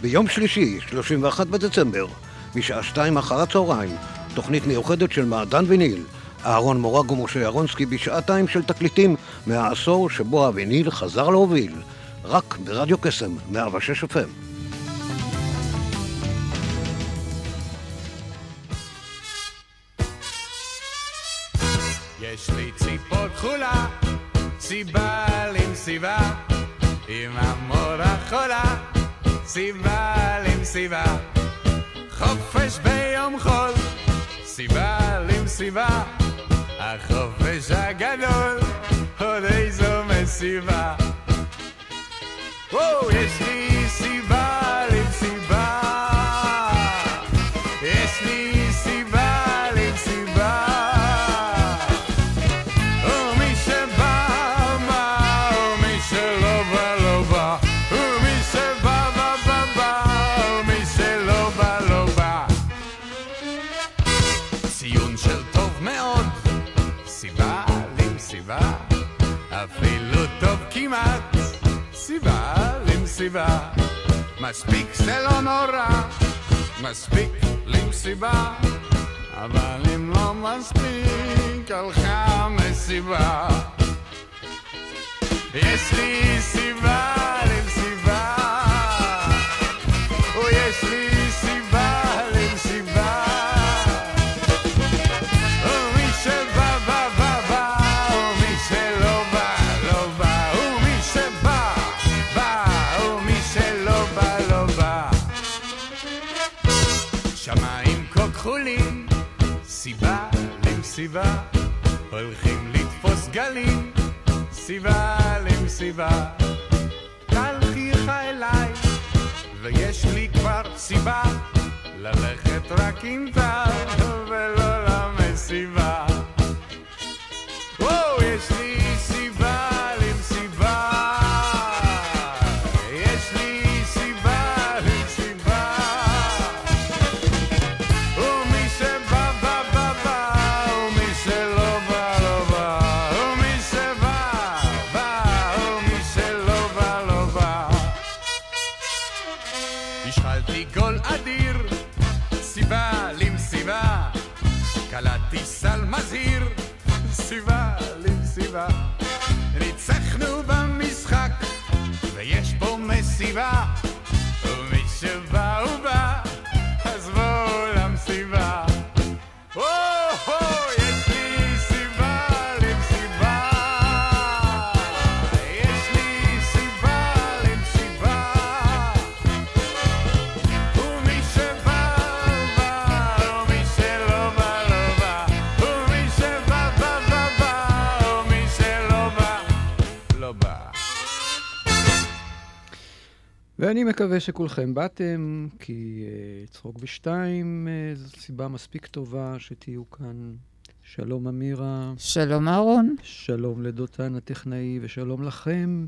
ביום שלישי, 31 בדצמבר, משעה שתיים אחר הצהריים, תוכנית מיוחדת של מעדן ויניל. אהרון מורג ומשה ירונסקי בשעתיים של תקליטים מהעשור שבו הוויניל חזר להוביל. רק ברדיו קסם, 106 FM. יש לי ציפור כחולה, סיבה למסיבה, עם המורה חולה, סיבה למסיבה. חופש ביום חול, סיבה למסיבה, החופש הגדול, עוד איזו מסיבה. וואו, סיבה למסיבה, אפילו טוב כמעט, סיבה למסיבה. מספיק זה לא נורא, מספיק למסיבה, אבל אם לא מספיק, הלכה מסיבה. יש לי סיבה סיבה למסיבה. חייכה אליי, ויש לי כבר סיבה, ללכת רק עם טל ולא למסיבה. ואני מקווה שכולכם באתם, כי uh, צחוק בשתיים uh, זו סיבה מספיק טובה שתהיו כאן. שלום אמירה, שלום אהרון. שלום לדותן הטכנאי ושלום לכם.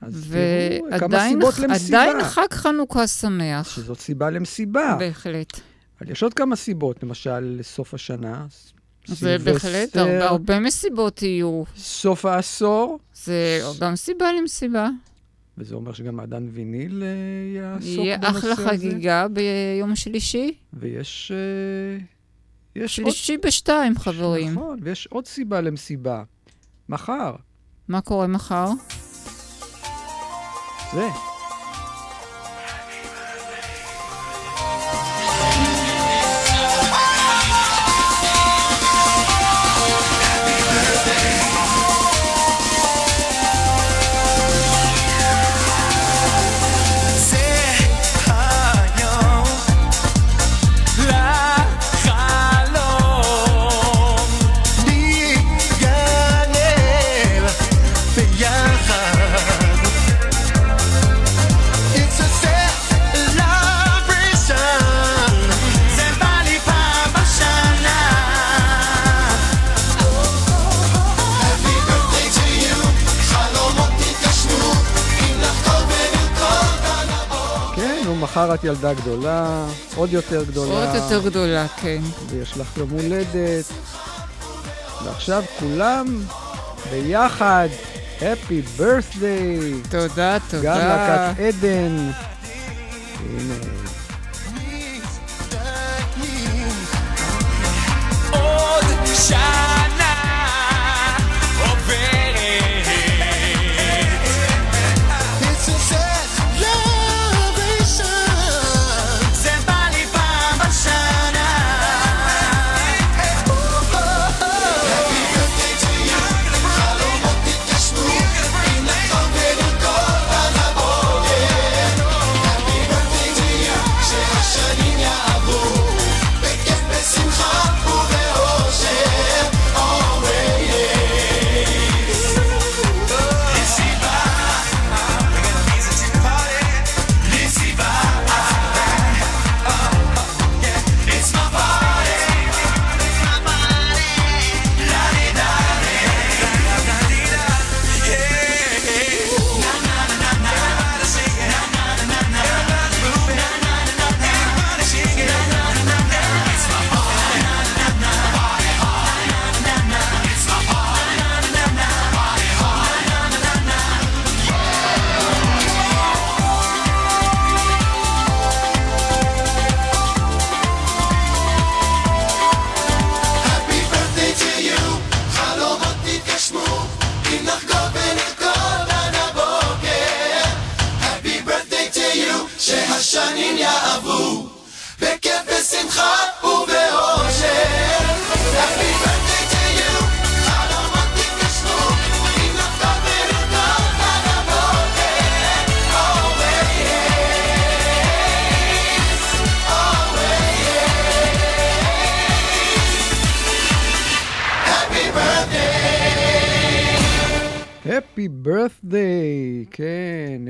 אז תראו, כמה ועדיין סיבות למסיבה. עדיין חג חנוכה שמח. שזאת סיבה למסיבה. בהחלט. אבל יש עוד כמה סיבות, למשל סוף השנה, זה בהחלט, הרבה, הרבה מסיבות יהיו. סוף העשור, זה גם סיבה למסיבה. וזה אומר שגם מעדן ויניל אה, יעסוק יהיה בנושא אחלה הזה. חגיגה ביום שלישי. ויש אה, יש עוד... שלישי בשתיים, חברים. נכון, ויש עוד סיבה למסיבה. מחר. מה קורה מחר? זה מחר את ילדה גדולה, עוד יותר גדולה. עוד יותר גדולה, כן. ויש לך יום הולדת. ועכשיו כולם ביחד, Happy birthday! תודה, תודה. גם להקת עדן. הנה. עוד שנה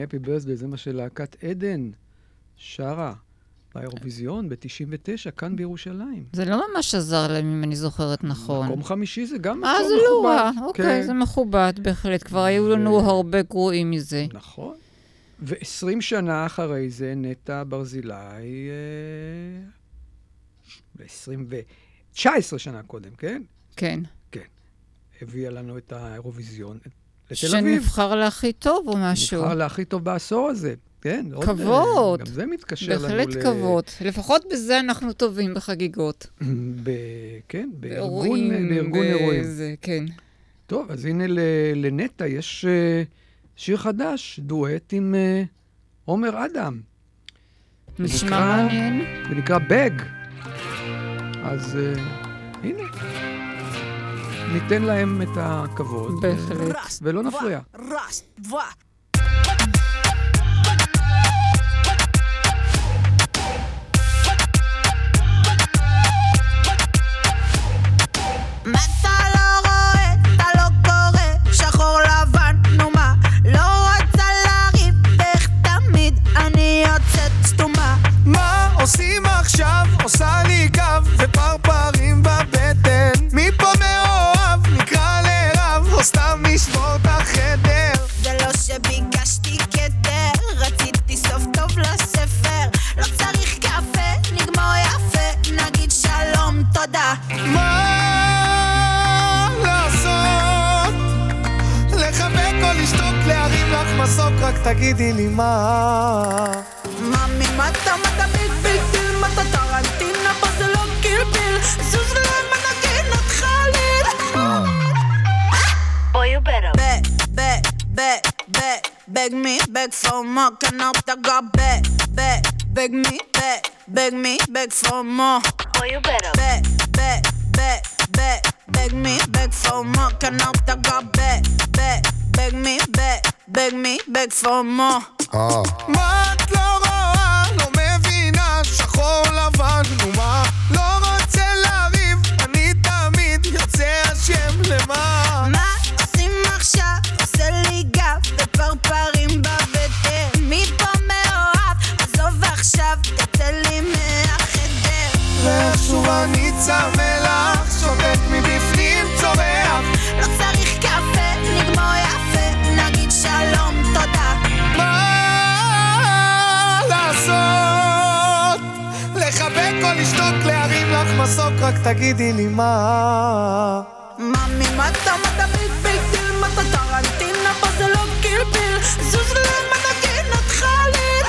Happy birthday, זה מה שלהקת עדן שרה באירוויזיון ב-99, כאן בירושלים. זה לא ממש עזר להם, אם אני זוכרת נכון. מקום חמישי זה גם מקום אה, מכובד. זה לא רע. אוקיי, כן. זה מכובד בהחלט. כבר היו לנו הרבה גרועים מזה. נכון. ו-20 שנה אחרי זה, נטע ברזילי, אה, 20 ו... 19 שנה קודם, כן? כן. הביאה לנו את האירוויזיון לתל אביב. שנבחר להכי טוב או משהו. נבחר להכי טוב בעשור הזה. כן, כבוד. גם זה מתקשר לנו בהחלט ל... כבוד. לפחות בזה אנחנו טובים בחגיגות. ב... כן, בארגון, אירועים. כן. טוב, אז הנה לנטע יש אה, שיר חדש, דואט עם אה, עומר אדם. נשמע מעניין. זה נקרא בג. אז אה, הנה, ניתן להם את הכבוד. בהחלט. ולא נפריע. רק תגידי לי מה. מאמי, מה אתה, מה אתה ביג ביג דיל, מה אתה טרנטינה, פה זה לא קילביל, זוז למען הגינת חליל.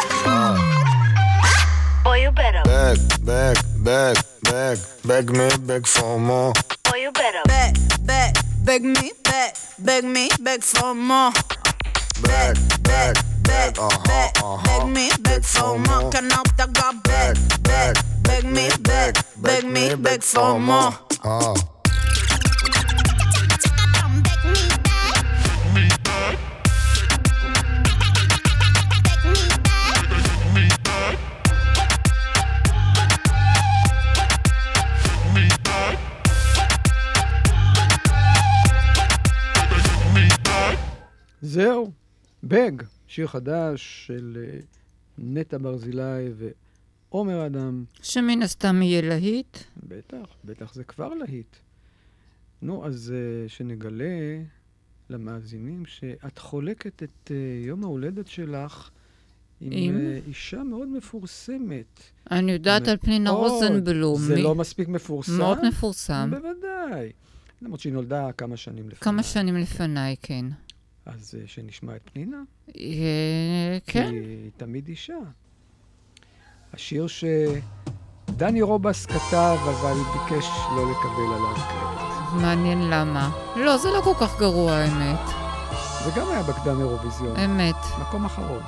Boy, you better. Beg, beg, beg, beg, beg me, beg for more. Boy, you better. Beg, beg, beg me, beg, beg me, beg for more. Beg, beg, beg, uh-huh, beg, uh-huh. beg me, beg for more. Kan oppdaga beg, beg, beg me, beg, beg me, beg for more. Ah. זהו, בג, שיר חדש של אה, נטע ברזילי ועומר אדם. שמן הסתם יהיה להיט. בטח, בטח זה כבר להיט. נו, אז uh, שנגלה למאזינים שאת חולקת את uh, יום ההולדת שלך עם, עם? Uh, אישה מאוד מפורסמת. אני יודעת על פנינה מאוד. רוזנבלום. זה מי- לא מספיק מפורסם? מאוד מפורסם. בוודאי. למרות שהיא נולדה כמה שנים לפני. כמה שנים לפניי, כן. אז uh, שנשמע את פנינה? אה, כן. כי היא תמיד אישה. השיר שדני רובס כתב, אבל ביקש לא לקבל עליו קרדיט. מעניין למה. לא, זה לא כל כך גרוע, האמת. זה גם היה בקדם אירוויזיון. אמת. מקום אחרון.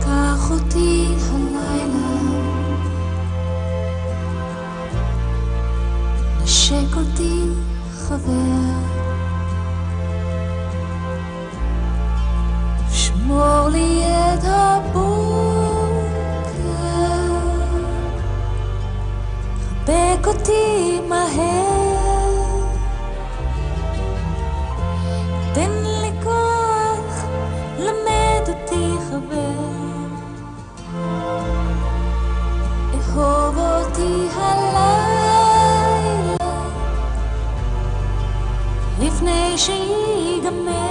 קח אותי הלילה, נשק אותי חבר, שמור לי את הבוקר, חבק אותי מהר, תן לי כוח, למד אותי חבר. אהוב אותי הלילה לפני שיגמר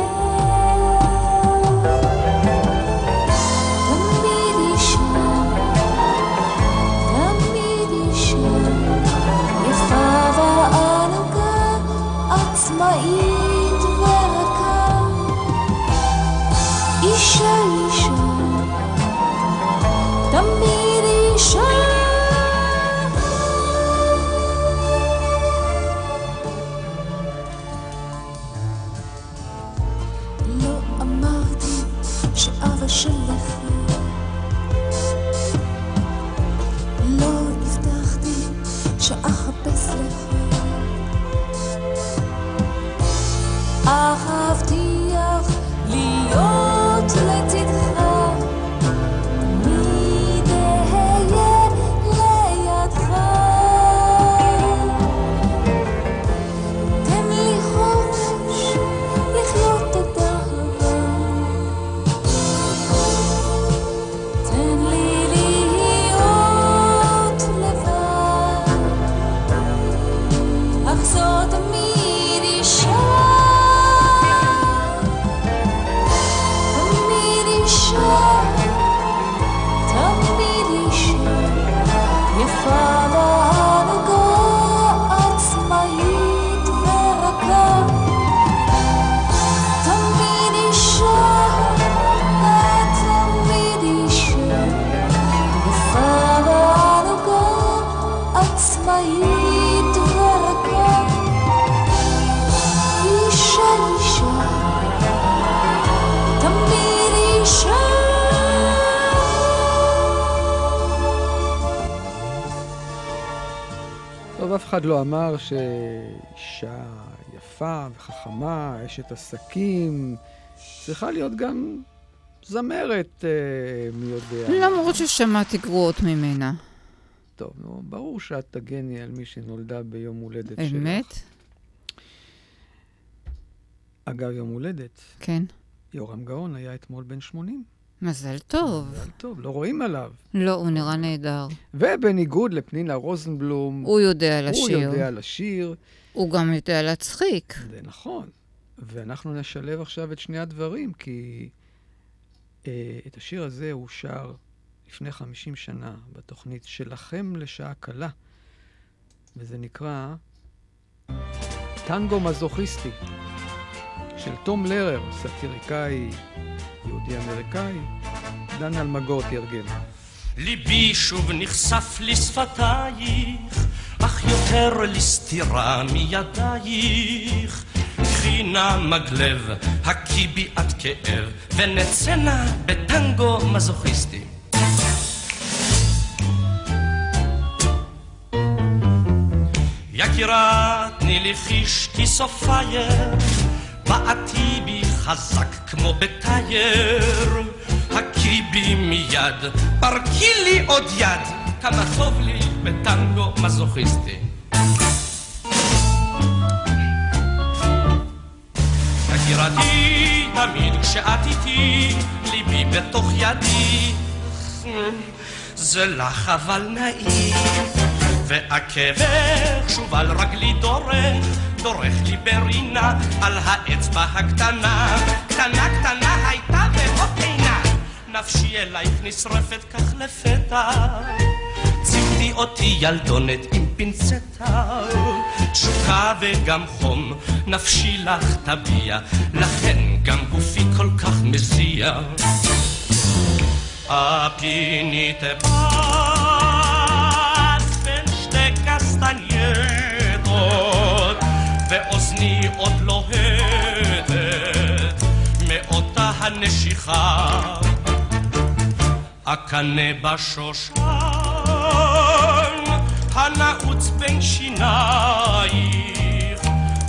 אחד לא אמר שאישה יפה וחכמה, אשת עסקים, צריכה להיות גם זמרת, אה, מי יודע. למרות ששמעתי גרועות ממנה. טוב, נו, ברור שאת תגני על מי שנולדה ביום הולדת שלך. אמת? אגב, יום הולדת. כן. יורם גאון היה אתמול בן 80. מזל טוב. מזל טוב, לא רואים עליו. לא, הוא נראה נהדר. ובניגוד לפנינה רוזנבלום, הוא יודע הוא לשיר. יודע לשיר, הוא גם יודע להצחיק. זה נכון. ואנחנו נשלב עכשיו את שני הדברים, כי אה, את השיר הזה הוא שר לפני 50 שנה בתוכנית שלכם לשעה קלה, וזה נקרא טנגו מזוכיסטי של תום לרר, סאטיריקאי יהודי-אמריקאי, דן אלמגור תרגם. ליבי שוב נחשף לשפתייך, אך יותר לסתירה מידייך. קחי נא מגלב, הקי בי עד כאב, ונצא בטנגו מזוכיסטי. יקירה, תני לי חיש כסופייך, בעטי בי חזק כמו בתייר. הכי בי מיד, פרקי לי עוד יד, כמה טוב לי בטנגו מזוכיסטי. יקירתי, תמיד כשאת איתי, ליבי בתוך ידי. זה לך אבל נעים, ועקבך שוב על רגלי דורך, דורך לי ברינה על האצבע הקטנה. קטנה קטנה הייתה ועוד אינה, נפשי אלייך נשרפת כך לפתע. ציפי אותי ילדונת עם פינצטה, תשוקה וגם חום, נפשי לך תביע, לכן גם גופי כל כך מזיע. הפינית בת בין שתי קסטנייטות, ואוזני לוהטת מאותה הנשיכה. הקנה בשושן הנעוץ בין שינייך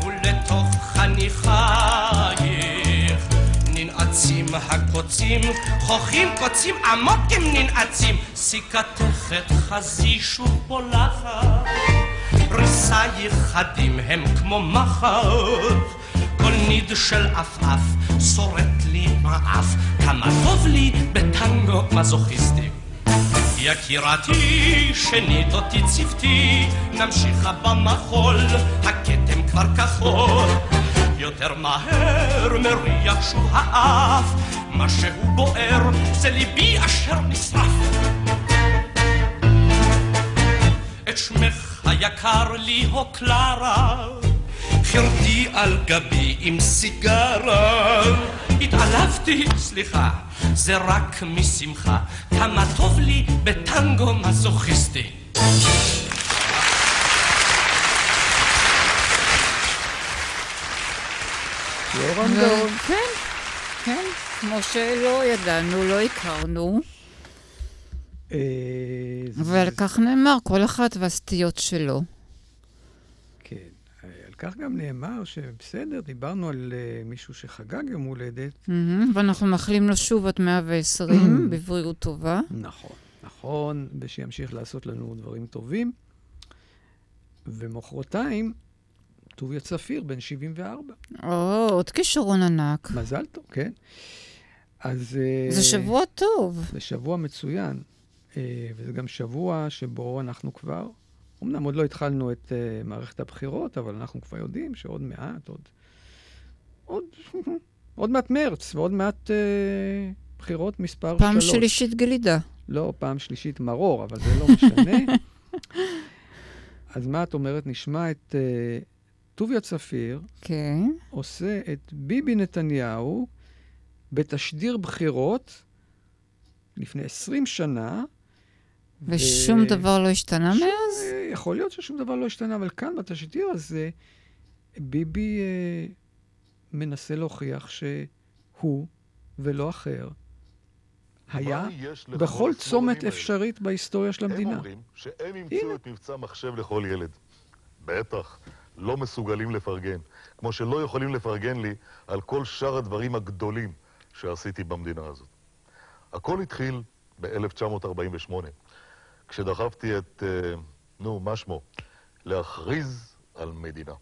ולתוך חניכייך ננעצים הקוצים חוכים קוצים עמוק הם ננעצים סיכתך את חזי שוב בולחת ריסייך חדים הם כמו מחר כל של עפעף שורט לי מעף כמה טוב לי בטנגו מזוכיסטי יקירתי, שנית אותי צוותי, נמשיכה במחול, הכתם כבר כחול. יותר מהר מריח שוב האף, מה שהוא בוער זה ליבי אשר נשרף. את שמך היקר לי הו קלרה, חירתי על גבי עם סיגרה. התעלפתי, סליחה, זה רק משמחה, כמה טוב לי בטנגו מזוכיסטי. יורם. כן, כן, כמו שלא ידענו, לא הכרנו, אה, ועל כך נאמר, כל אחת והסטיות שלו. כך גם נאמר שבסדר, דיברנו על אה, מישהו שחגג יום הולדת. מהמם, ואנחנו מאחלים לו שוב עד 120, בבריאות טובה. נכון, נכון, ושימשיך לעשות לנו דברים טובים. ומחרתיים, טוביה צפיר, בן 74. או, עוד כישרון ענק. מזל טוב, כן. אז... אה, זה שבוע טוב. זה שבוע מצוין, אה, וזה גם שבוע שבו אנחנו כבר, אמנם עוד לא התחלנו את אה, מערכת הבחירות, אבל אנחנו כבר יודעים שעוד מעט, עוד... עוד, עוד מעט מרץ, ועוד מעט אה, בחירות מספר פעם שלוש. שלישית גלידה. לא, פעם שלישית מרור, אבל זה לא משנה. אז מה את אומרת? נשמע את אה, טוביה צפיר כן. עושה את ביבי נתניהו בתשדיר בחירות לפני 20 שנה. ושום ו- דבר לא השתנה שום- מאז? אה, יכול להיות ששום דבר לא השתנה, אבל כאן בתשדיר הזה, ביבי אה, מנסה להוכיח שהוא ולא אחר היה בכל צומת האלה? אפשרית בהיסטוריה של הם המדינה. אומרים שהם המציאו את מבצע מחשב לכל ילד. בטח, לא מסוגלים לפרגן. כמו שלא יכולים לפרגן לי על כל שאר הדברים הגדולים שעשיתי במדינה הזאת. הכל התחיל ב-1948, כשדחפתי את, אה, נו, מה שמו? להכריז על מדינה.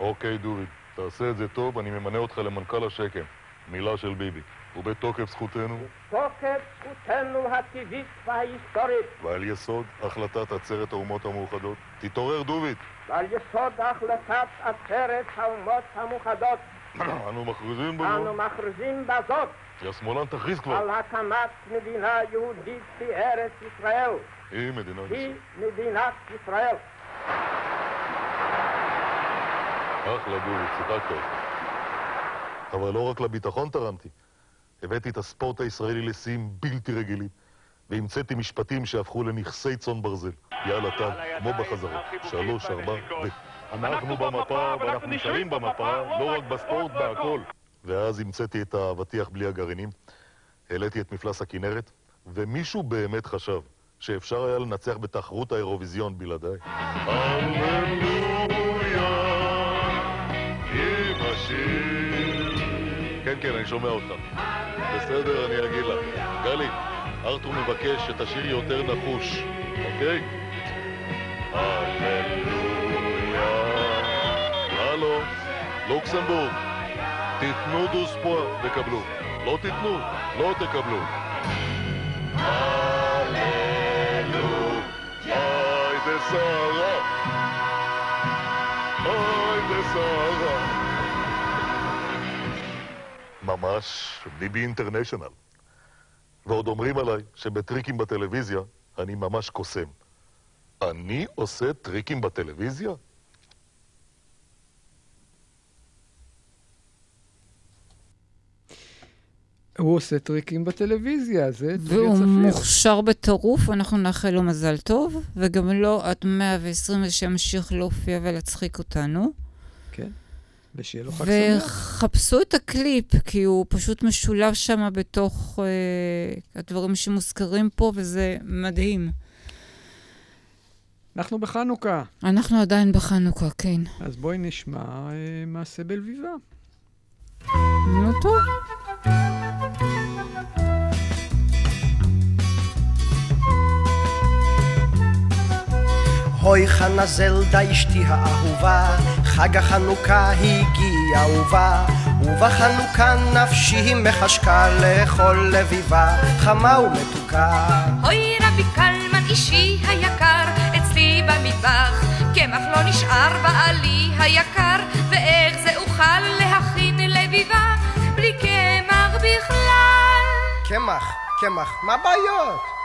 אוקיי, דובי, תעשה את זה טוב, אני ממנה אותך למנכ"ל השקם. מילה של ביבי. ובתוקף זכותנו, תוקף זכותנו הטבעית וההיסטורית ועל יסוד החלטת עצרת האומות המאוחדות. תתעורר, דוביט! ועל יסוד החלטת עצרת האומות המאוחדות אנו מכריזים בזאת. אנו מכריזים בזאת יא שמאלן, תכריז כבר. על הקמת מדינה יהודית בארץ ישראל. היא מדינת היא ישראל. מדינת ישראל. אחלה ציטטת אותי. אבל לא רק לביטחון תרמתי. הבאתי את הספורט הישראלי לשיאים בלתי רגילים, והמצאתי משפטים שהפכו לנכסי צאן ברזל. יאללה, טל, כמו בחזרות. שלוש, ארבע, ו... אנחנו במפה, ואנחנו נשארים במפה, לא רק בספורט, בהכל. ואז המצאתי את האבטיח בלי הגרעינים, העליתי את מפלס הכנרת, ומישהו באמת חשב שאפשר היה לנצח בתחרות האירוויזיון בלעדיי. כן, כן, אני שומע אותך. בסדר, אני אגיד לך. גלי, ארתור מבקש שתשאירי יותר נחוש, אוקיי? הללויה. הלו, לוקסמבורג, תיתנו דוספואה, תקבלו. לא תיתנו, לא תקבלו. אוי, זה סערה. ממש ביבי אינטרנשיונל. ועוד אומרים עליי שבטריקים בטלוויזיה אני ממש קוסם. אני עושה טריקים בטלוויזיה? הוא עושה טריקים בטלוויזיה, זה והוא צפיר. מוכשר בטירוף, אנחנו נאחל לו מזל טוב, וגם לו עד 120 שימשיך להופיע ולהצחיק אותנו. כן, ושיהיה לו חג שמח. וחפשו את הקליפ, כי הוא פשוט משולב שם בתוך אה, הדברים שמוזכרים פה, וזה מדהים. אנחנו בחנוכה, אנחנו עדיין בחנוכה, כן. אז בואי נשמע אה, מעשה בלביבה. נו טוב. הוי חנה זלדה אשתי האהובה, חג החנוכה הגיע ובא, ובחנוכה נפשי מחשקה לכל לביבה, חמה ומתוקה. אוי רבי קלמן אישי היקר, אצלי במטבח, קמח לא נשאר בעלי היקר, ואיך זה אוכל להכין לביבה, בלי קמח בכלל. קמח, קמח, מה הבעיות?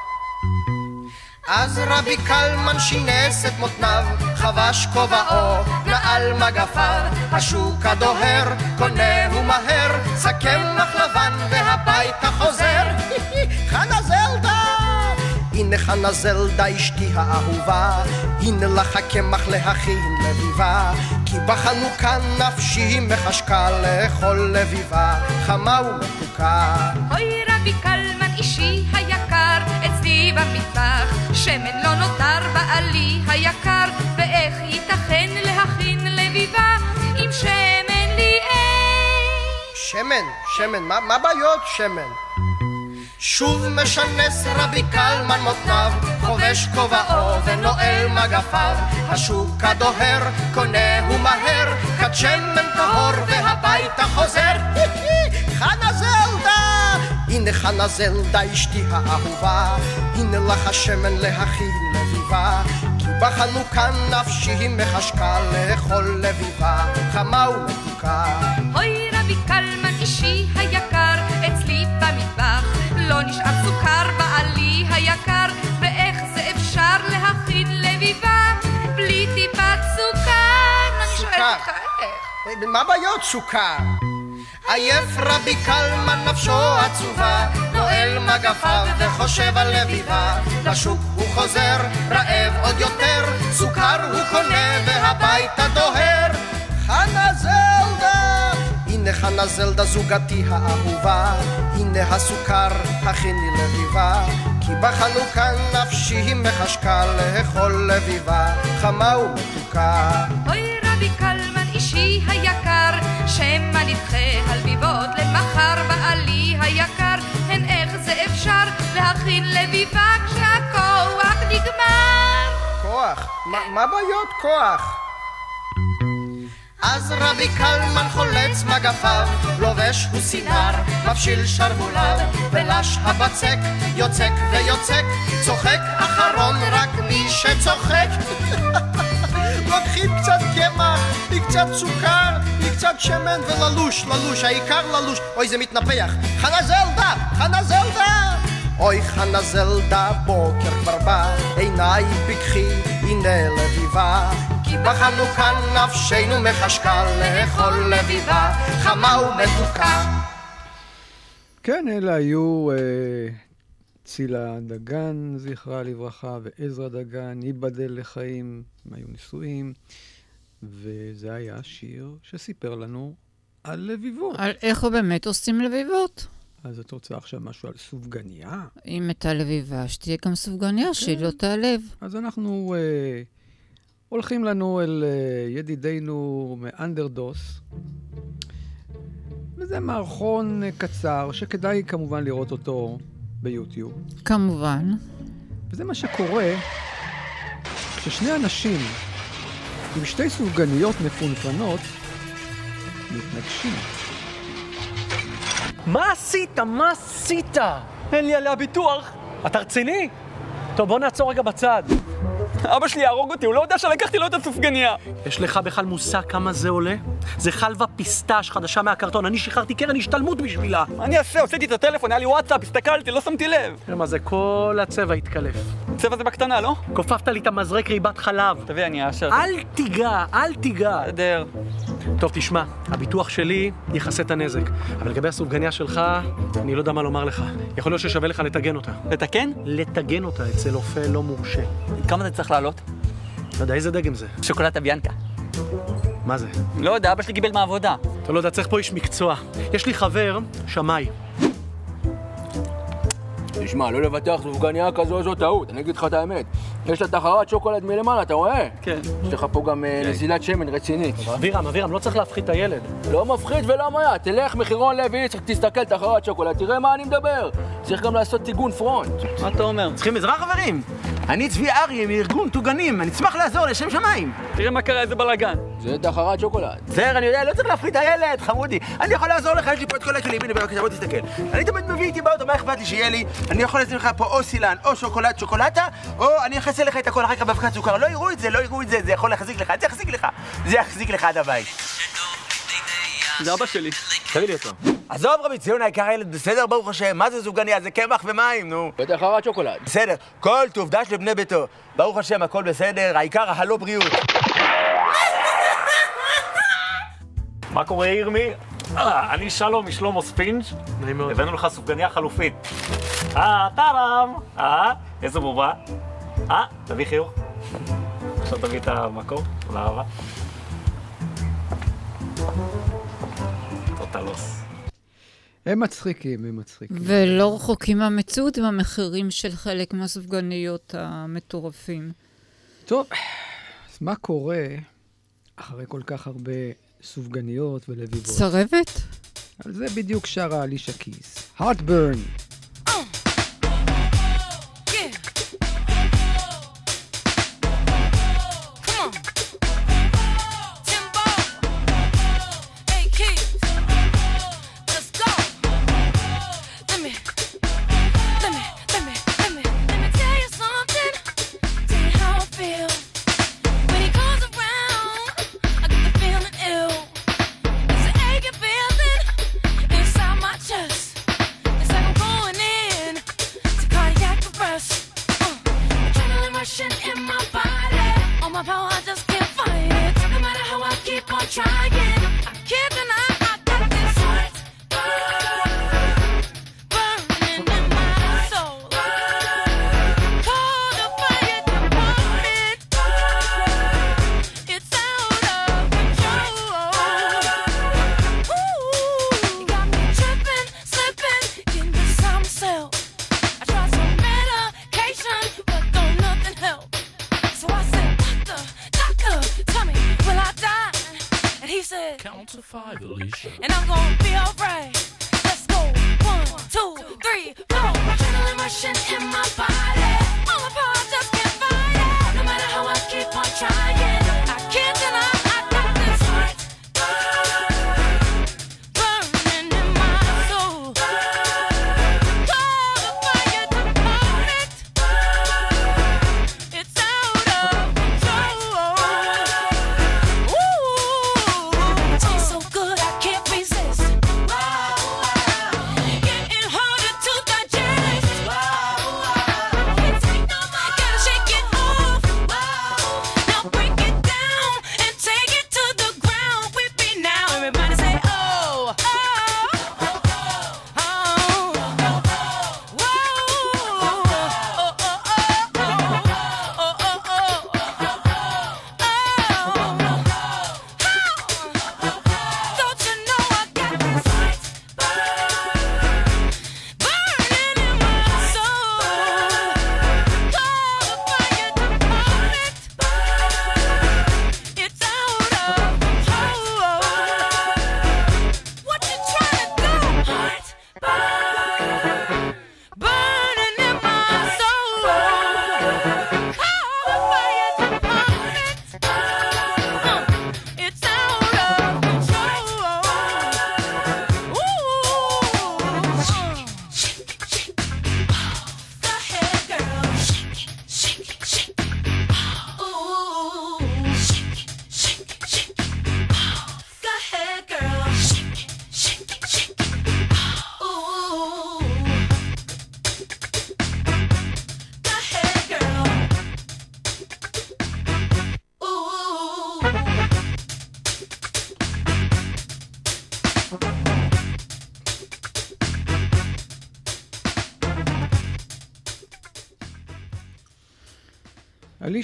אז רבי קלמן שינס את מותניו, חבש כובעו, נעל מגפיו, השוק הדוהר, קונה ומהר, סכמח לבן והביתה חוזר. חנה זלדה! הנה חנה זלדה אשתי האהובה, הנה לך הקמח להכין לביבה, כי בחנוכה נפשי מחשקה לכל לביבה, חמה ומתוקה. אוי רבי קלמן אישי שמן לא נותר בעלי היקר, ואיך ייתכן להכין לביבה עם שמן לי אין? שמן, שמן, מה, מה בעיות שמן? שוב משנס רבי קלמן מותניו, חובש כובעו ונועל מגפיו, השוק הדוהר, קונה ומהר, כת שמן טהור והביתה חוזר. חנה זלדה! הנה חנה זלדה אשתי האהובה, הנה לך השמן להכין לביבה, כי בחנוכה נפשי מחשקה לכל לביבה, חמה ומתוקה. אוי רבי קלמן אישי היקר, אצלי במטבח, לא נשאר סוכר בעלי היקר, ואיך זה אפשר להכין לביבה בלי טיפת סוכר? אני שואלת אותך איך. מה בעיות סוכר? עייף רבי קלמן נפשו עצובה, נועל מגפיו וחושב על לביבה. לשוק הוא חוזר, רעב עוד יותר, סוכר הוא קונה והביתה דוהר. חנה זלדה! הנה חנה זלדה זוגתי האהובה, הנה הסוכר, הכיני לביבה. כי בחנוכה נפשי מחשקה לאכול לביבה, חמה ומתוקה. אוי שמא נדחה הלביבות למחר בעלי היקר, הן איך זה אפשר להכין לביבה כשהכוח נגמר? כוח? מה, מה בעיות כוח? אז רבי קלמן חולץ מגפיו, לובש הוא סינר, מפשיל שרווליו, ולש הבצק, יוצק ויוצק, צוחק אחרון רק מי שצוחק. לוקחים קצת קמח, מקצת סוכר, וקצת שמן וללוש, ללוש, העיקר ללוש. אוי, זה מתנפח. חנה זלדה! חנה זלדה! אוי, חנה זלדה, בוקר כבר בא, עיניי פיקחי, הנה לביבה. כי בחנוכה נפשנו מחשקה לאכול לביבה, חמה ומתוקה. כן, אלה היו אה, צילה דגן, זכרה לברכה, ועזרא דגן, ייבדל לחיים, הם היו נשואים, וזה היה שיר שסיפר לנו על לביבות. על איך באמת עושים לביבות. אז את רוצה עכשיו משהו על סופגניה? אם הייתה לביבה, שתהיה גם סופגניה, שהיא לא תיעלב. אז אנחנו אה, הולכים לנו אל אה, ידידינו מאנדרדוס, וזה מערכון אה, קצר, שכדאי כמובן לראות אותו ביוטיוב. כמובן. וזה מה שקורה כששני אנשים עם שתי סופגניות מפונפנות מתנגשים. מה עשית? מה עשית? אין לי עליה ביטוח. אתה רציני? טוב, בוא נעצור רגע בצד. אבא שלי יהרוג אותי, הוא לא יודע שלקחתי לו את הסופגניה. יש לך בכלל מושג כמה זה עולה? זה חלבה פיסטש חדשה מהקרטון, אני שחררתי קרן השתלמות בשבילה. מה אני אעשה? הוצאתי את הטלפון, היה לי וואטסאפ, הסתכלתי, לא שמתי לב. תראה מה זה, כל הצבע התקלף. צבע זה בקטנה, לא? כופפת לי את המזרק ריבת חלב. תביא, אני אאשר. אל תיגע, אל תיגע. בסדר. טוב, תשמע, הביטוח שלי יכסה את הנזק, אבל לגבי הסופגניה שלך, אני לא יודע מה לומר לך. יכול להיות ששווה לך לטגן אותה. לתקן? לטגן אותה אצל אופה לא מורשה. כמה זה צריך לעלות? לא יודע, איזה דגם זה? שוקולטה ביאנקה. מה זה? לא יודע, אבא שלי קיבל מהעבודה. אתה לא יודע, צריך פה איש מקצוע. יש לי חבר, שמאי. תשמע, לא לבטח סופגניה כזו זו טעות, אני אגיד לך את האמת. יש לה תחרת שוקולד מלמעלה, אתה רואה? כן. יש לך פה גם אה, כן. נזילת שמן רצינית. אבירם, אבירם, לא צריך להפחיד את הילד. לא מפחיד ולא מיה, תלך מחירון לוי יצחק, תסתכל תחרת שוקולד, תראה מה אני מדבר. צריך גם לעשות טיגון פרונט. מה אתה אומר? צריכים עזרה חברים? אני צבי אריה מארגון טוגנים, אני אשמח לעזור לשם שמיים. תראה מה קרה, איזה בלאגן. זה תחרת שוקולד. בסדר, אני יודע, לא צריך להפחיד את הילד, חמודי. אני יכול לעזור לך, יש לי פה את כל הכלים, הנה בבקשה, בוא תסתכל. אני תמיד מביא איתי באוטו, מה אכפת לי שיהיה לי? אני יכול לשים לך פה או סילן, או שוקולד שוקולטה, או אני אכסה לך את הכל אחר כך באבקת סוכר. לא יראו את זה, לא יראו את זה, זה יכול להחזיק לך, זה יחזיק לך. זה יחזיק לך עד הבית. זה אבא שלי. תביא לי אותו. עזוב רבי ציון היקר הילד, בסדר, ברוך השם, מה זה סופגניה? זה קמח ומים, נו. בתחרת שוקולד. בסדר, כל טוב דש לבני ביתו. ברוך השם, הכל בסדר, העיקר הלא בריאות. מה קורה ירמי? אה, אני שלום משלמה ספינג'. הבאנו לך סופגניה חלופית. אה, טארם! אה, איזה בובה. אה, תביא חיוך. עכשיו תביא את המקור, תודה רבה. טוטלוס. הם מצחיקים, הם מצחיקים. ולא רחוקים מהמציאות עם המחירים של חלק מהסופגניות המטורפים. טוב, אז מה קורה אחרי כל כך הרבה סופגניות ולביבות? צרבת? על זה בדיוק שרה אלישה קיס. Heartburn. Hey,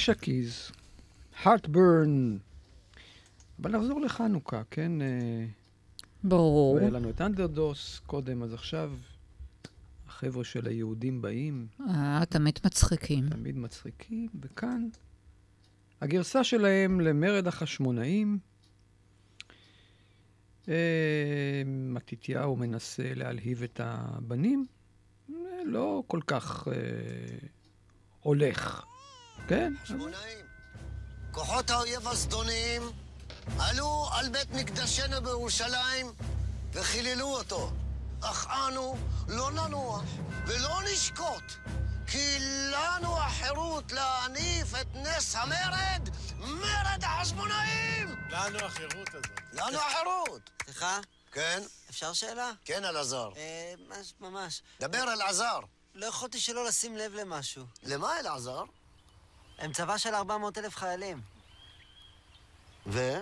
אלישה קיז, Heartburn. אבל נחזור לחנוכה, כן? אה, ברור. והיה לנו את אנדרדוס קודם, אז עכשיו החבר'ה של היהודים באים. אה, תמיד מצחיקים. תמיד מצחיקים, וכאן הגרסה שלהם למרד החשמונאים. אה, מתתיהו מנסה להלהיב את הבנים, אה, לא כל כך אה, הולך, כן? חשמונאים, כוחות האויב הזדוניים עלו על בית מקדשנו בירושלים וחיללו אותו. אך אנו לא ננוח ולא נשקוט, כי לנו החירות להניף את נס המרד, מרד החשמונאים! לנו החירות הזאת. לנו החירות! סליחה? כן? אפשר שאלה? כן, אלעזר. אה, ממש, ממש. דבר, אלעזר. לא יכולתי שלא לשים לב למשהו. למה, אלעזר? הם צבא של 400 אלף חיילים. ו?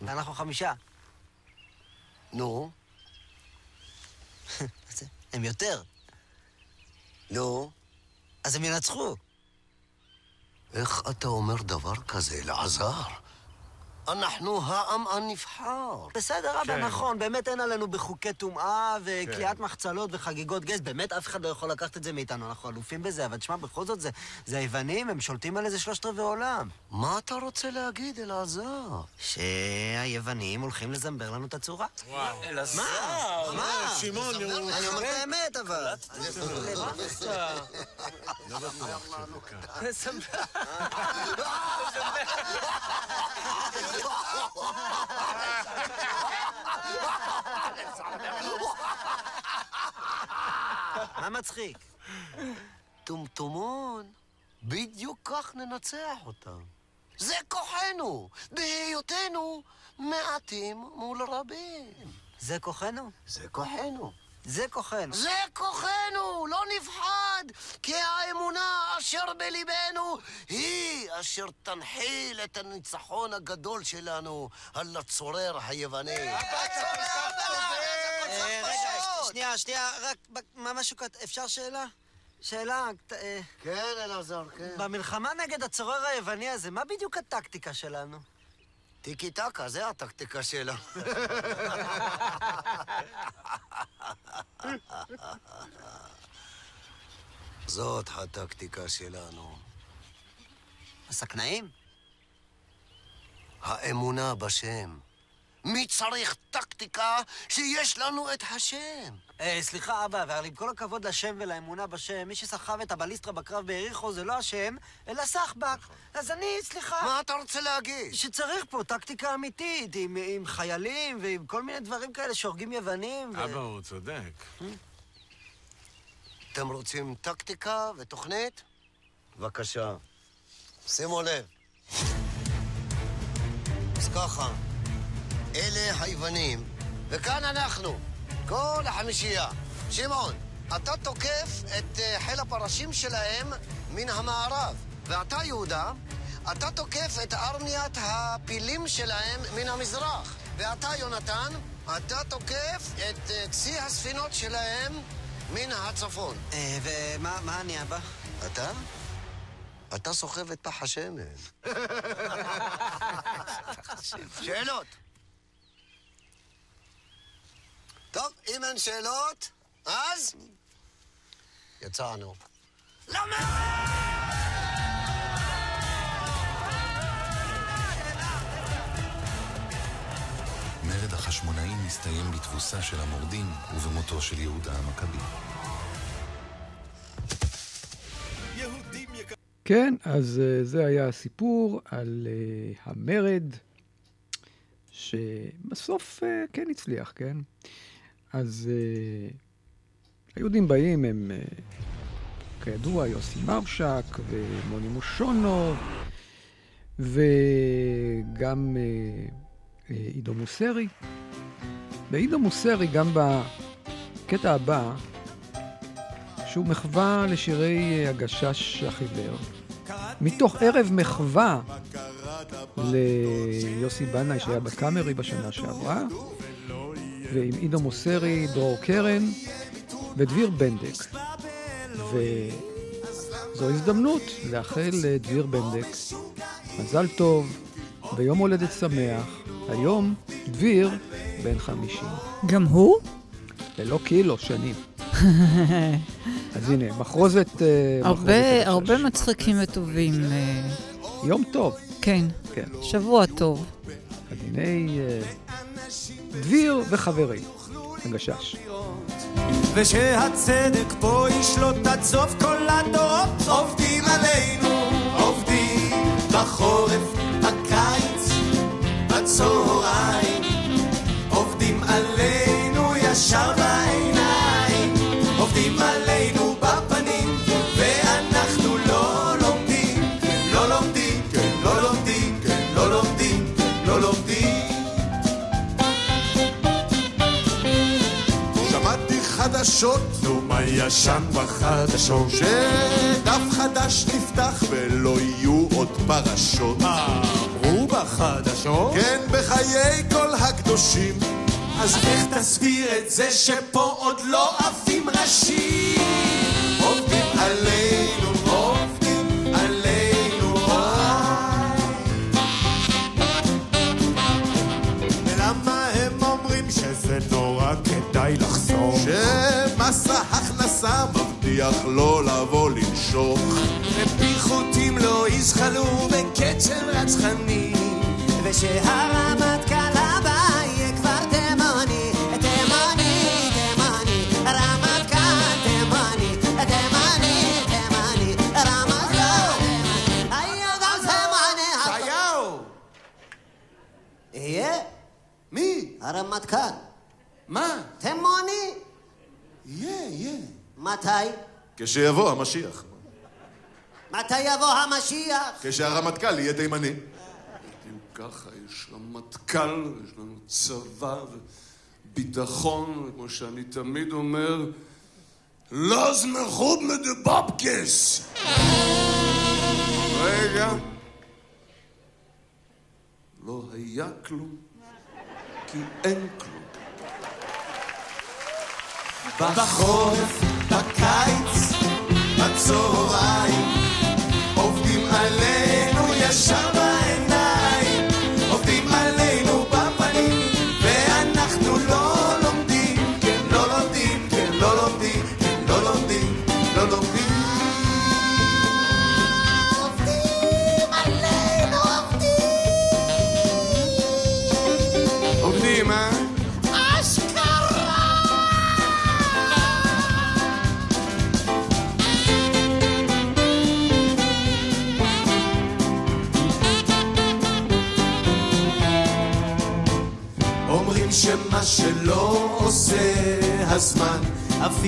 ואנחנו חמישה. נו? הם יותר. נו? אז הם ינצחו. איך אתה אומר דבר כזה, אלעזר? אנחנו העם הנבחר. בסדר, אבא, כן. נכון, באמת אין עלינו בחוקי טומאה וקריאת מחצלות וחגיגות גז, באמת אף אחד לא יכול לקחת את זה מאיתנו, אנחנו אלופים בזה, אבל תשמע, בכל זאת, זה, זה היוונים, הם שולטים על איזה שלושת רבעי עולם. מה אתה רוצה להגיד, אלעזר? שהיוונים הולכים לזמבר לנו את הצורה. וואו. אלעזר, מה? מה? שמעון, הוא... אני אומר את האמת, אבל. לא בטוח שזה ככה. מה מצחיק? טומטומון, בדיוק כך ננצח אותם. זה כוחנו, בהיותנו מעטים מול רבים. זה כוחנו? זה כוחנו. זה כוחנו. זה כוחנו, לא נפחד, כי האמונה אשר בליבנו היא אשר תנחיל את הניצחון הגדול שלנו על הצורר היווני. אה, רגע, שנייה, שנייה, רק משהו קט... אפשר שאלה? שאלה, אה, כן, אלעזר, כן. במלחמה נגד הצורר היווני הזה, מה בדיוק הטקטיקה שלנו? טיקי טקה, זה הטקטיקה שלה. זאת הטקטיקה שלנו. הסכנאים? האמונה בשם. מי צריך טקטיקה שיש לנו את השם? אה, סליחה, אבא, אבל עם כל הכבוד לשם ולאמונה בשם, מי שסחב את הבליסטרה בקרב ביריחו זה לא השם, אלא סחבק. אז אני, סליחה... מה אתה רוצה להגיד? שצריך פה טקטיקה אמיתית, עם, עם חיילים ועם כל מיני דברים כאלה שהורגים יוונים. ו... אבא, הוא צודק. אתם רוצים טקטיקה ותוכנית? בבקשה. שימו לב. אז ככה, אלה היוונים, וכאן אנחנו, כל החמישייה. שמעון, אתה תוקף את אה, חיל הפרשים שלהם מן המערב, ואתה, יהודה, אתה תוקף את ארמיית הפילים שלהם מן המזרח. ואתה, יונתן, אתה תוקף את אה, צי הספינות שלהם מן הצפון. אה, ומה מה אני, אבא? אתה? אתה סוחב את פח השמן. שאלות? טוב, אם אין שאלות, אז יצאנו. מרד החשמונאים מסתיים בתבוסה של המורדים ובמותו של יהודה המכבי. כן, אז אה, זה היה הסיפור על אה, המרד, שבסוף אה, כן הצליח, כן? אז אה, היהודים באים, הם אה, כידוע יוסי מרשק ומוני מושונו, וגם אה, עידו מוסרי. ועידו מוסרי, גם בקטע הבא, שהוא מחווה לשירי הגשש החיוור, מתוך ערב מחווה ליוסי בנאי שהיה בקאמרי בשנה שעברה, ועם עידו מוסרי, דרור קרן ודביר בנדק. זו הזדמנות לאחל לדביר בנדק מזל טוב ויום הולדת שמח. היום דביר בן 50. גם הוא? ללא קילו שנים. אז הנה, מחרוזת... אה, הרבה, הרבה מצחיקים וטובים. אה, יום טוב. כן. כן. שבוע טוב. הנה אה, דביר וחברים, הגשש. ושהצדק פה ישלוט עד סוף כל הדורות עובדים עלינו, עובדים בחורף, בקיץ, בצהריים עובדים עלינו ישר בעיניים חדשות, נו מה ישן בחדשות? שדף חדש נפתח ולא יהיו עוד פרשות. אמרו בחדשות? כן, בחיי כל הקדושים. אז איך תסביר את זה שפה עוד לא עפים ראשים? עובדים עלינו, ההכנסה מבטיח לא לבוא לנשוך. ופיחותים לא יזחלו בקצב רצחני ושהרמטכ"ל הבא יהיה כבר תימני תימני, תימני, רמטכ"ל תימני תימני, תימני, רמטכ"ל תימני היה גם תימני ישעיהו! יהיה? מי? הרמטכ"ל. מה? תימני. יהיה, יהיה. מתי? כשיבוא המשיח. מתי יבוא המשיח? כשהרמטכ"ל יהיה תימני. בדיוק ככה, יש רמטכ"ל, יש לנו צבא וביטחון, וכמו שאני תמיד אומר, לאז מחוב מדבבקס! רגע. לא היה כלום, כי אין כלום. בחורף,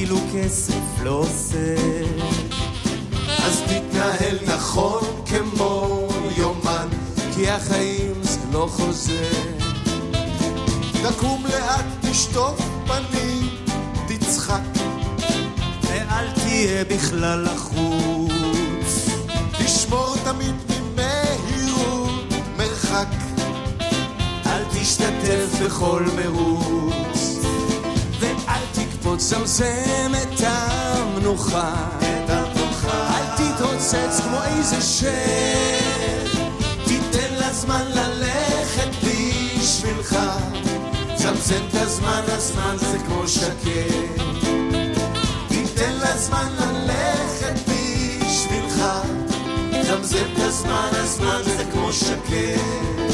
אפילו כסף לא עושה. תתרוצץ כמו איזה שד, תיתן לה זמן ללכת בשבילך. זמזם את הזמן, הזמן זה כמו שקט. תיתן לה זמן ללכת בשבילך. זמזם את הזמן, הזמן זה כמו שקט.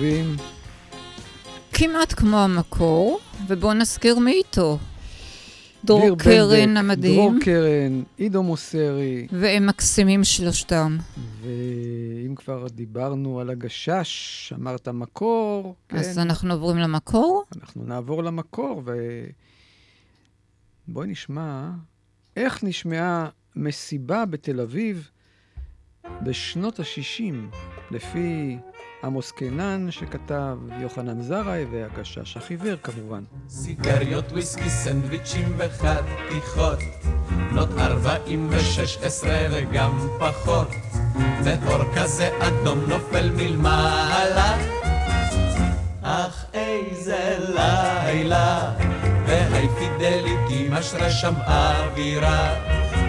טובים. כמעט כמו המקור, ובואו נזכיר מי איתו. דרור קרן בנדק, המדהים, דרור קרן, עידו מוסרי, והם מקסימים שלושתם. ואם כבר דיברנו על הגשש, אמרת מקור, אז כן, אנחנו עוברים למקור? אנחנו נעבור למקור, ובואי נשמע איך נשמעה מסיבה בתל אביב בשנות ה-60, לפי עמוס קינן שכתב, יוחנן זרעי והגשש החיוור כמובן. סיגריות, וויסקי, סנדוויצ'ים וחתיכות, בנות ארבעים ושש עשרה וגם פחות, ואור כזה אדום נופל מלמעלה. אך איזה לילה, והי פידליטי משרה שם אווירה,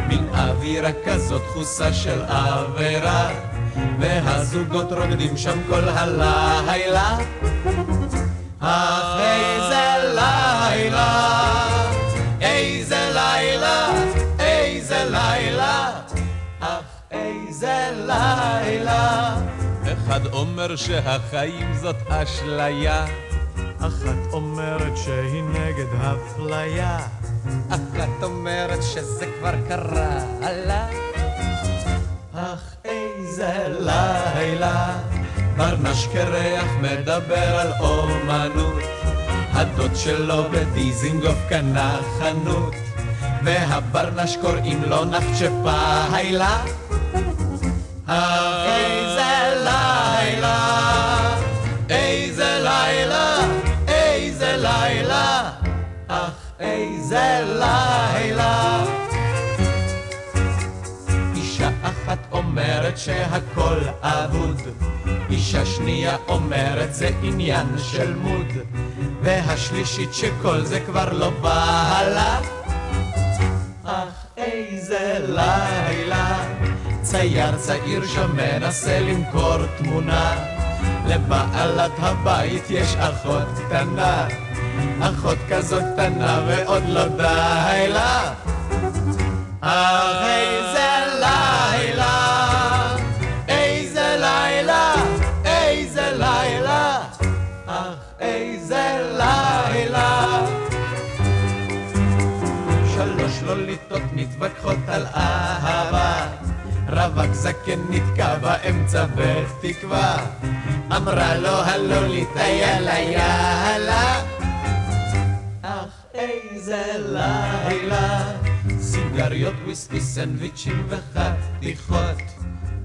מין אווירה כזאת דחוסה של עבירה, והזוגות רוקדים שם כל הלילה. אך איזה לילה, איזה לילה, איזה לילה, אך איזה לילה. אחד אומר שהחיים זאת אשליה, אחת אומרת שהיא נגד אפליה, אחת אומרת שזה כבר קרה לה. אך איזה לילה, ברנש קרח מדבר על אומנות, הדוד שלו בדיזינגוף קנה חנות, והברנש קוראים לו נחצ'פיילה. אך איזה לילה, אומרת שהכל אבוד, אישה שנייה אומרת זה עניין של מוד, והשלישית שכל זה כבר לא בא לה. אך איזה לילה, צייר צעיר שם מנסה למכור תמונה. לבעלת הבית יש אחות קטנה, אחות כזאת קטנה ועוד לא די לה. אך איזה רווק זקן נתקע באמצע בתקווה, אמרה לו הלוליטה יאללה יאללה. אך איזה לילה, סיגריות, וויסקי, סנדוויצ'ים וחתיכות,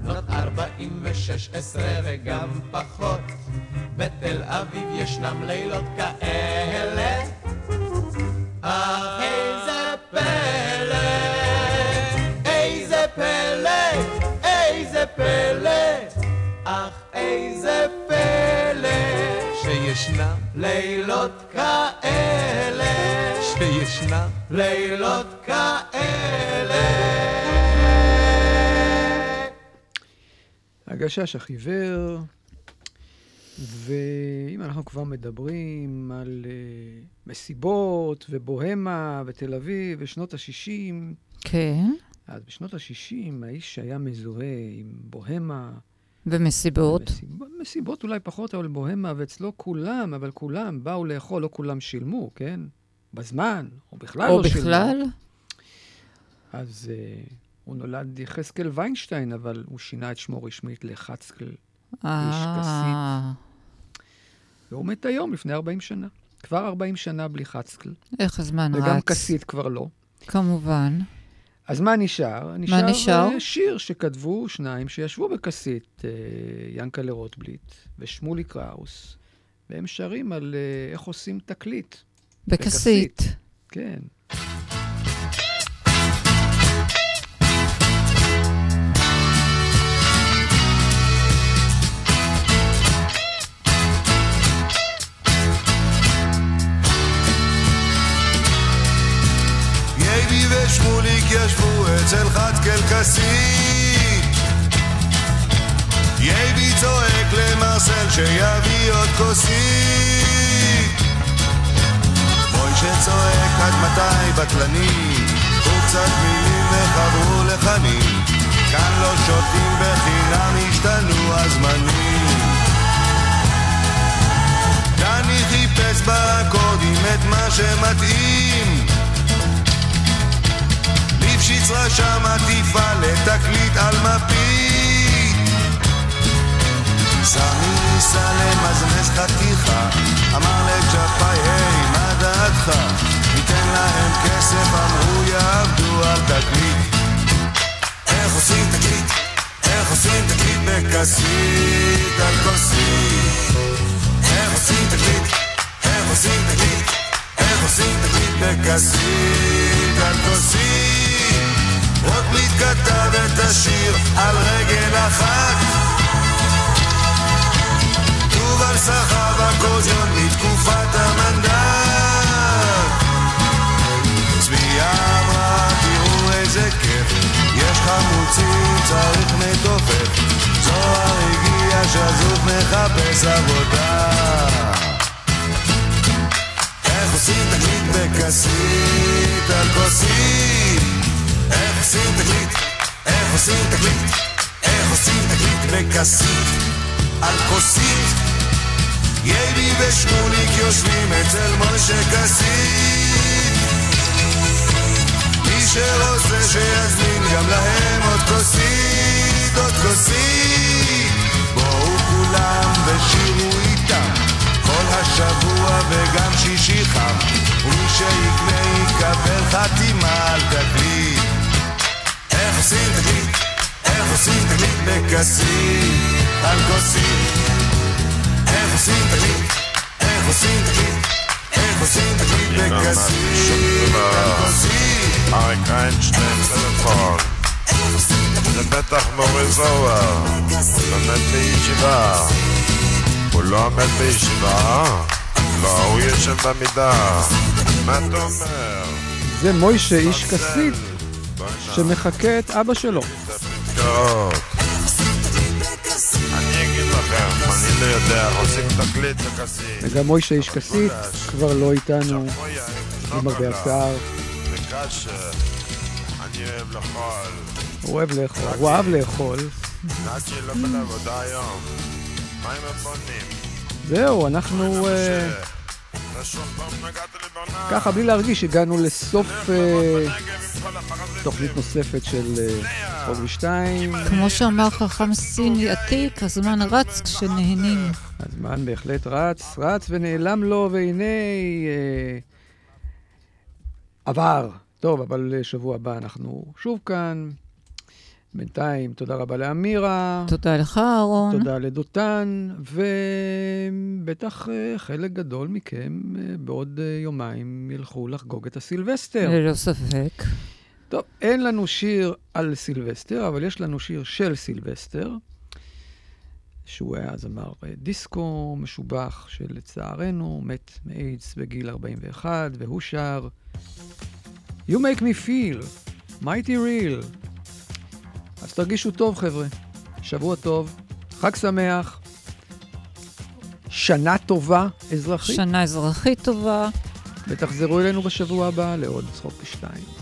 בנות ארבעים ושש עשרה וגם פחות, בתל אביב ישנם לילות כאלה. אך פלא, אך איזה פלא, שישנם לילות כאלה, שישנם לילות כאלה. הגשש החיוור, ואם אנחנו כבר מדברים על uh, מסיבות ובוהמה בתל אביב בשנות ה-60, כן. אז בשנות ה-60 האיש שהיה מזוהה עם בוהמה, ומסיבות. מסיבות, מסיבות אולי פחות, אבל בוהמה, ואצלו כולם, אבל כולם באו לאכול, לא כולם שילמו, כן? בזמן, או בכלל או לא שילמו. בכלל? אז אה, הוא נולד יחזקאל ויינשטיין, אבל הוא שינה את שמו רשמית לחצקל איש אה, כסית. והוא מת היום, לפני 40 שנה. כבר 40 שנה בלי חצקל. איך הזמן רץ. וגם כסית כבר לא. כמובן. אז מה נשאר? מה נשאר? אה, שיר שכתבו שניים שישבו בכסית, אה, ינקלה רוטבליט ושמולי קראוס, והם שרים על אה, איך עושים תקליט. בכסית. כן. ושמוליק ישבו אצל חצקל כסית ייבי צועק למרסל שיביא עוד כוסית. מוישה צועק עד מתי בטלני וקצת מילים וחברו לחנים. כאן לא שותים בחינם השתנו הזמנים. דני חיפש באקורדים את מה שמתאים ליפשיץ רשם עטיפה לתקליט על מפית סמי ניסה למזמז חתיכה אמר לג'פאי היי מה דעתך ניתן להם כסף אמרו יעבדו על תקליט איך עושים תקליט? איך עושים תקליט בכסית על כוסית? איך עושים תקליט? איך עושים תקליט? איך עושים תקליט בכסית על כוסית? רוטבליט כתב את השיר על רגל אחת. יובל סחב אקורדיון מתקופת המנדט. צביה אמרה תראו איזה כיף יש חמוצים צריך מתופף זוהר הגיע שזוף מחפש עבודה. איך עושים תקליט בכסית על כוסית? איך עושים תקליט? איך עושים תקליט? איך עושים תקליט בכסית על כוסית? ייבי ושמוליק יושבים אצל משה כסית מי שרוצה שיזמין גם להם עוד כוסית, עוד כוסית בואו כולם ושירו איתם כל השבוע וגם שישי חם ומי שיקנה יקבל חתימה על תקליט איך עושים תקליט? איך עושים תקליט בכסית על כוסית? איך עושים תקליט? איך עושים תקליט? איך עושים תקליט בכסית על כוסית? אריק איינשטיין טלפון זה בטח מורי זוהר לומד בישיבה הוא לא עומד בישיבה לא, הוא ישן במידה מה אתה אומר? זה מוישה, איש כסית, שמחקה את אבא שלו. לא וגם מוישה, איש כסית, כבר לא איתנו. בקשה אני אוהב לאכול הוא אוהב לאכול, הוא אהב לאכול. לא עם? זהו, אנחנו... אה, ככה, בלי להרגיש, הגענו לסוף אה, תוכנית נוספת של אה, חוגי 2. כמו שאמר חכם סיני עתיק, הזמן רץ כשנהנים. הזמן בהחלט רץ, רץ ונעלם לו, והנה אה, עבר. טוב, אבל אה, שבוע הבא אנחנו שוב כאן. בינתיים, תודה רבה לאמירה. תודה לך, אהרון. תודה לדותן, ובטח אה, חלק גדול מכם אה, בעוד אה, יומיים ילכו לחגוג את הסילבסטר. ללא ספק. טוב, אין לנו שיר על סילבסטר, אבל יש לנו שיר של סילבסטר, שהוא היה זמר דיסקו משובח, שלצערנו מת מאיידס בגיל 41, והוא שר You make me feel, mighty real. אז תרגישו טוב, חבר'ה. שבוע טוב, חג שמח, שנה טובה אזרחית. שנה אזרחית טובה. ותחזרו אלינו בשבוע הבא לעוד צחוק בשתיים.